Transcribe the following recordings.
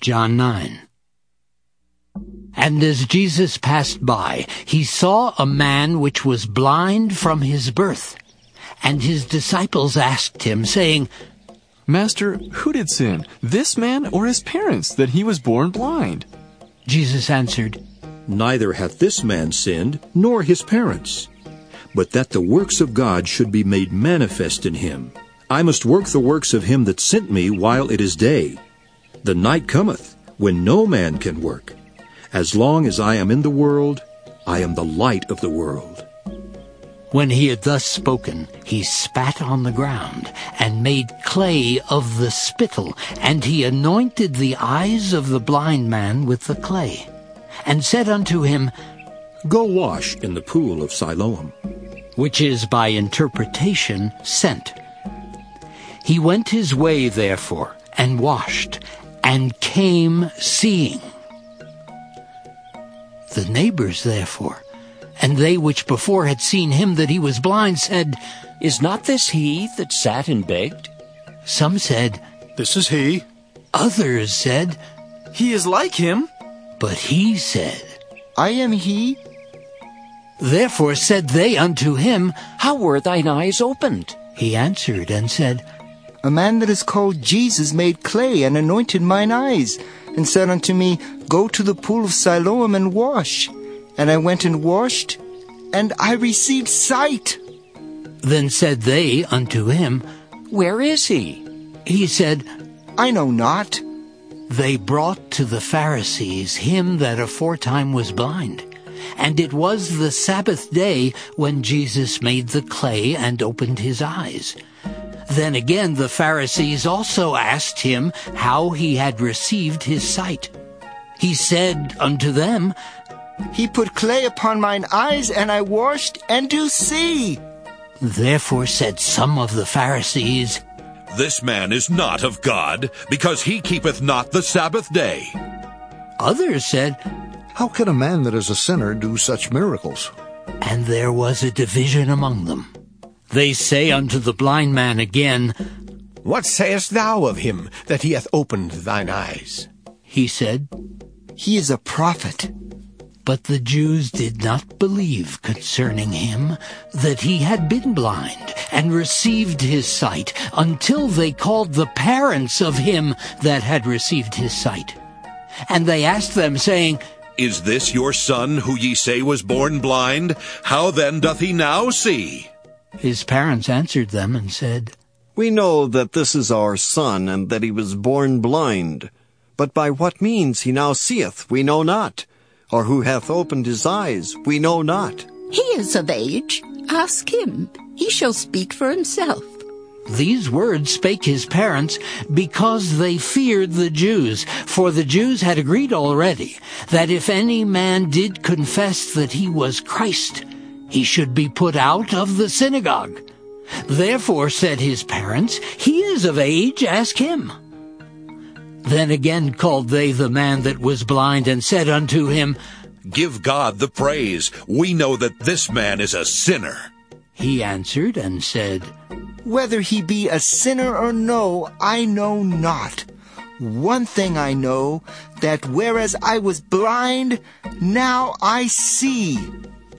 John 9. And as Jesus passed by, he saw a man which was blind from his birth. And his disciples asked him, saying, Master, who did sin, this man or his parents, that he was born blind? Jesus answered, Neither hath this man sinned, nor his parents, but that the works of God should be made manifest in him. I must work the works of him that sent me while it is day. The night cometh, when no man can work. As long as I am in the world, I am the light of the world. When he had thus spoken, he spat on the ground, and made clay of the spittle, and he anointed the eyes of the blind man with the clay, and said unto him, Go wash in the pool of Siloam. Which is by interpretation sent. He went his way therefore, and washed, and came seeing. The neighbors therefore, and they which before had seen him that he was blind, said, Is not this he that sat and begged? Some said, This is he. Others said, He is like him. But he said, I am he. Therefore said they unto him, How were thine eyes opened? He answered and said, A man that is called Jesus made clay and anointed mine eyes, and said unto me, Go to the pool of Siloam and wash. And I went and washed, and I received sight. Then said they unto him, Where is he? He said, I know not. They brought to the Pharisees him that aforetime was blind. And it was the Sabbath day when Jesus made the clay and opened his eyes. Then again the Pharisees also asked him how he had received his sight. He said unto them, He put clay upon mine eyes, and I washed, and do see. Therefore said some of the Pharisees, This man is not of God, because he keepeth not the Sabbath day. Others said, How can a man that is a sinner do such miracles? And there was a division among them. They say unto the blind man again, What sayest thou of him that he hath opened thine eyes? He said, He is a prophet. But the Jews did not believe concerning him that he had been blind and received his sight until they called the parents of him that had received his sight. And they asked them, saying, Is this your son who ye say was born blind? How then doth he now see? His parents answered them and said, We know that this is our son, and that he was born blind. But by what means he now seeth, we know not. Or who hath opened his eyes, we know not. He is of age. Ask him. He shall speak for himself. These words spake his parents because they feared the Jews, for the Jews had agreed already that if any man did confess that he was Christ, he should be put out of the synagogue. Therefore said his parents, He is of age, ask him. Then again called they the man that was blind, and said unto him, Give God the praise. We know that this man is a sinner. He answered and said, Whether he be a sinner or no, I know not. One thing I know, that whereas I was blind, now I see.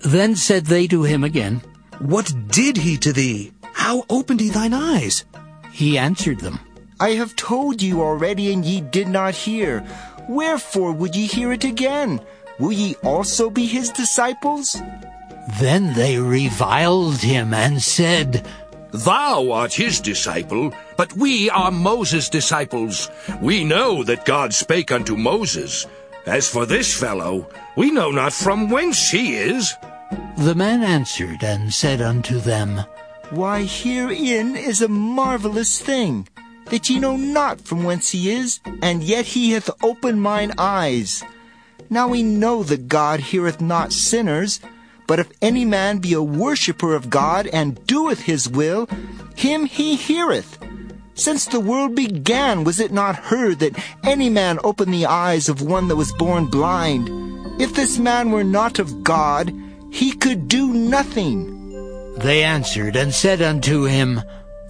Then said they to him again, What did he to thee? How opened he thine eyes? He answered them, I have told you already, and ye did not hear. Wherefore would ye hear it again? Will ye also be his disciples? Then they reviled him and said, Thou art his disciple, but we are Moses' disciples. We know that God spake unto Moses. As for this fellow, we know not from whence he is. The man answered and said unto them, Why, herein is a marvelous thing, that ye know not from whence he is, and yet he hath opened mine eyes. Now we know that God heareth not sinners, but if any man be a worshipper of God and doeth his will, him he heareth. Since the world began, was it not heard that any man opened the eyes of one that was born blind? If this man were not of God, he could do nothing. They answered and said unto him,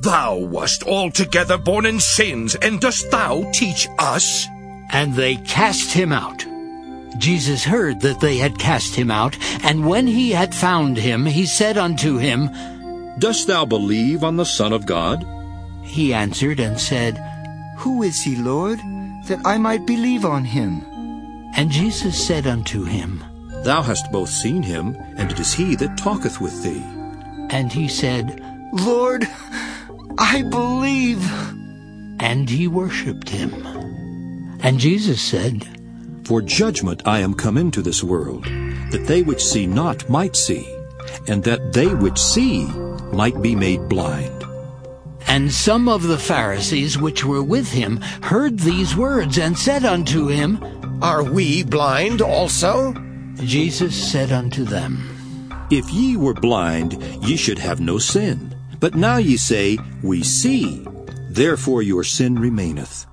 Thou wast altogether born in sins, and dost thou teach us? And they cast him out. Jesus heard that they had cast him out, and when he had found him, he said unto him, Dost thou believe on the Son of God? He answered and said, Who is he, Lord, that I might believe on him? And Jesus said unto him, Thou hast both seen him, and it is he that talketh with thee. And he said, Lord, I believe. And he worshipped him. And Jesus said, For judgment I am come into this world, that they which see not might see, and that they which see might be made blind. And some of the Pharisees which were with him heard these words, and said unto him, Are we blind also? Jesus said unto them, If ye were blind, ye should have no sin. But now ye say, We see. Therefore your sin remaineth.